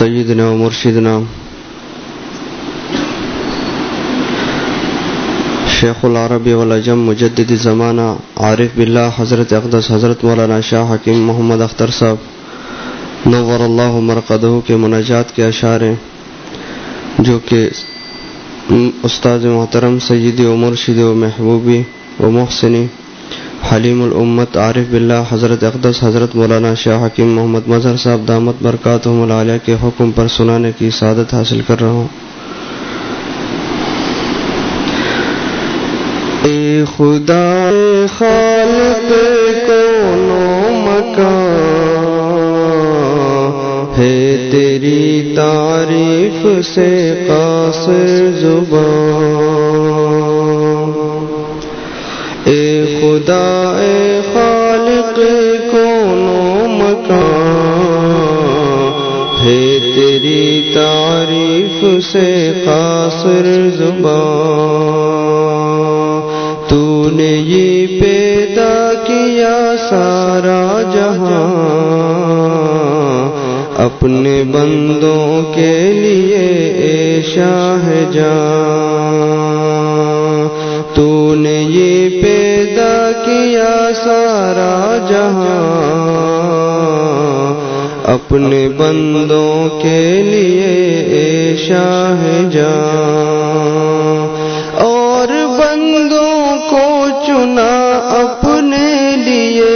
سيدنا ومرشدنا شیخ العربی والعجم مجدد زمانہ، عارف باللہ حضرت اقدس، حضرت مولانا شاہ حکیم محمد اختر صاحب، نور اللہ مرقدہ کے مناجات کے اشعار جو کہ استاد محترم، سیدی و مرشد و محبوبی و محسنی حلیم الامت عارف باللہ، حضرت اقدس، حضرت مولانا شاہ حکیم محمد مظہر صاحب، دامت برکات ملالیہ کے حکم پر سنانے کی سعادت حاصل کر رہا ہوں۔ اے خدا خالق، کونو مکان ہے تیری تعریف سے قاصر زبان۔ خدا اے خالق کونو مکان ہے تیری تعریف سے قاصر زبان تو نے یہ پیدا کیا سارا جہاں اپنے بندوں کے لیے اے شاہ جان سارا جہاں اپنے بندوں کے لیے شاہ جان اور بندوں کو چنا اپنے لیے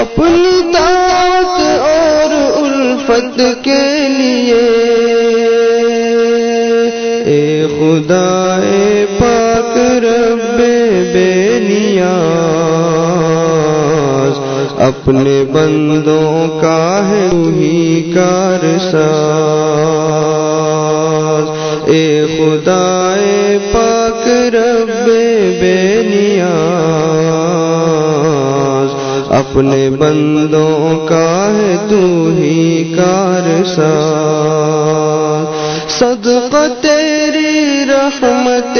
اپنی طاقت اور الفت کے لیے اے خدا اے پاک اپنے بندوں کا ہے وہی کار ساز اے خدا اے پاک رب بے نیاز۔ اپنے بندوں کا ہے تو ہی کار ساز صدقہ تیری رحمت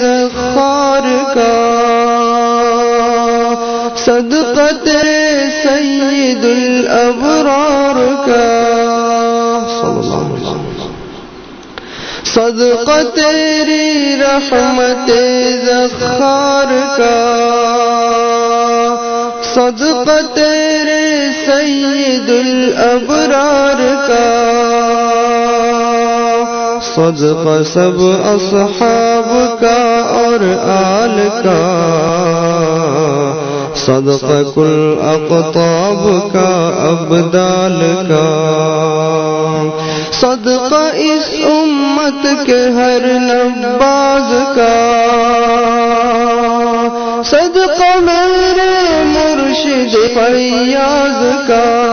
زخار کا۔ صدقہ تیرے سید الابرار کا۔ صلی اللہ علیہ وسلم صدقہ تیری رحمت زخار کا۔ صدقہ تیرے سید الابرار کا۔ صدقہ سب اصحاب کا اور آل کا۔ صدقہ کل اقطاب کا، ابدال کا۔ صدقہ اس امت کے ہر نباز کا۔ صدقہ میرے مرشد فیاض کا۔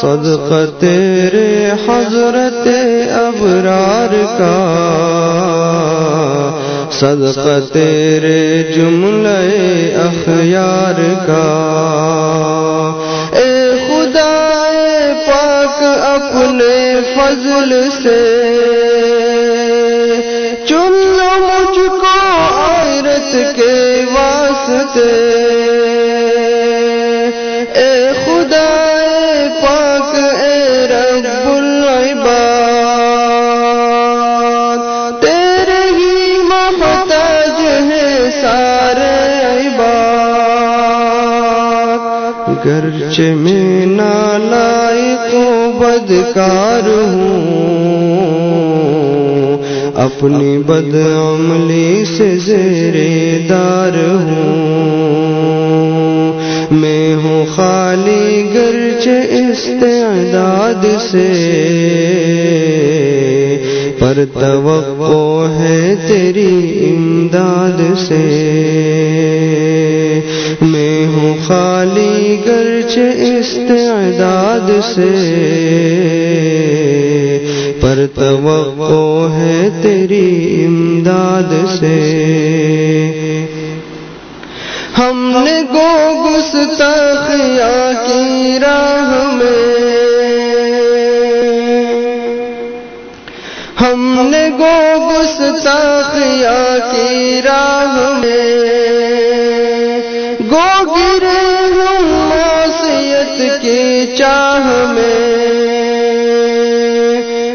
صدقہ تیرے حضرت ابرار کا۔ صدقہ تیرے جملے اخیار کا۔ اے خدا اے پاک اپنے فضل سے، چن مجھ کو آیرت کے واسطے۔ گرچہ میں نالائق و بدکار ہوں۔ اپنی بد عملی سے زیرے دار ہوں۔ میں ہوں خالی گرچہ استعداد سے۔ پر توقع ہے تیری امداد سے۔ خالی گرچہ استعداد سے پر توقع ہے تیری امداد سے۔ ہم نے گو گستاخیا کی راہ میں۔ ہم نے گو گستاخیا کی راہ میں۔ چاہ میں۔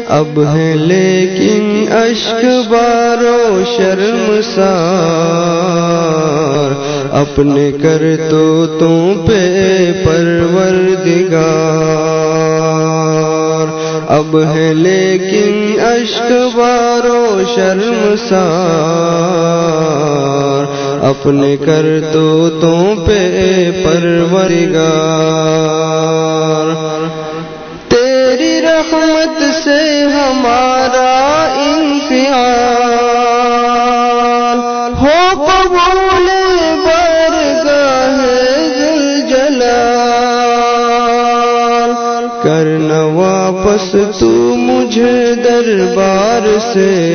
اب ہے لیکن اشک بارو شرم سار۔ اپنے کر تو تم پہ پروردگار۔ اب ہے لیکن اشک بارو شرم سار۔ اپنے کر تو تم پہ پروردگار۔ کرنا واپس تو مجھے دربار سے۔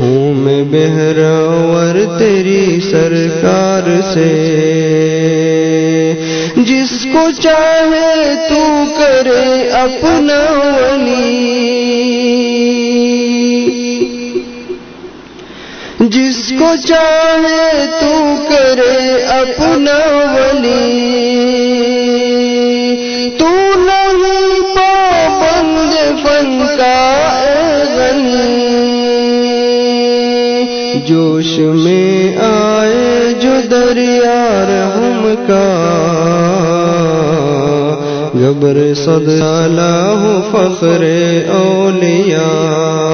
ہوں میں بہراور تیری سرکار سے۔ جس کو چاہے تو کرے اپنا ولی۔ جس کو چاہے تو کرے اپنا ولی۔ جوش میں آئے جو دریا رحم کا۔ گبر صد اللہ فخر اولیاء۔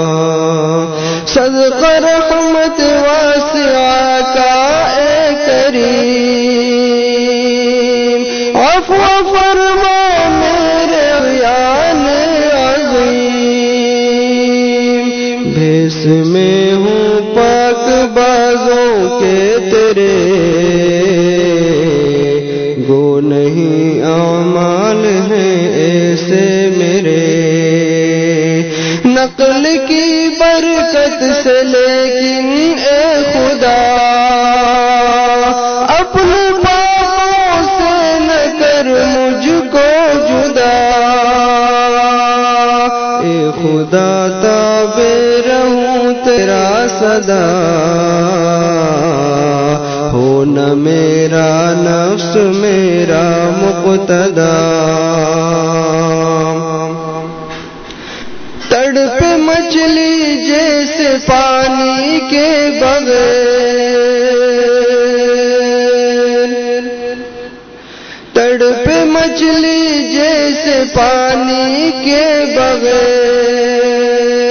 صدا ہو نہ میرا نفس، میرا مقتدا تڑپ مچھلی جیسے پانی کے بغیر۔ تڑپ مچھلی جیسے پانی کے بغیر۔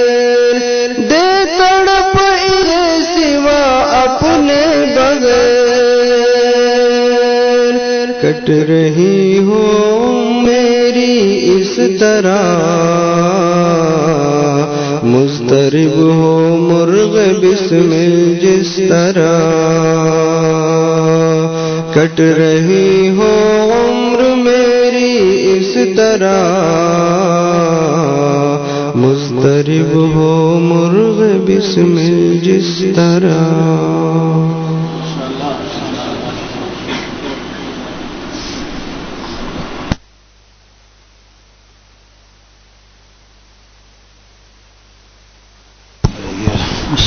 رہی ہو میری اس طرح۔ مسترب ہو مرغ بسمل جس طرح۔ کٹ رہی ہو عمر میری اس طرح۔ مسترب ہو مرغ بسمل جس طرح۔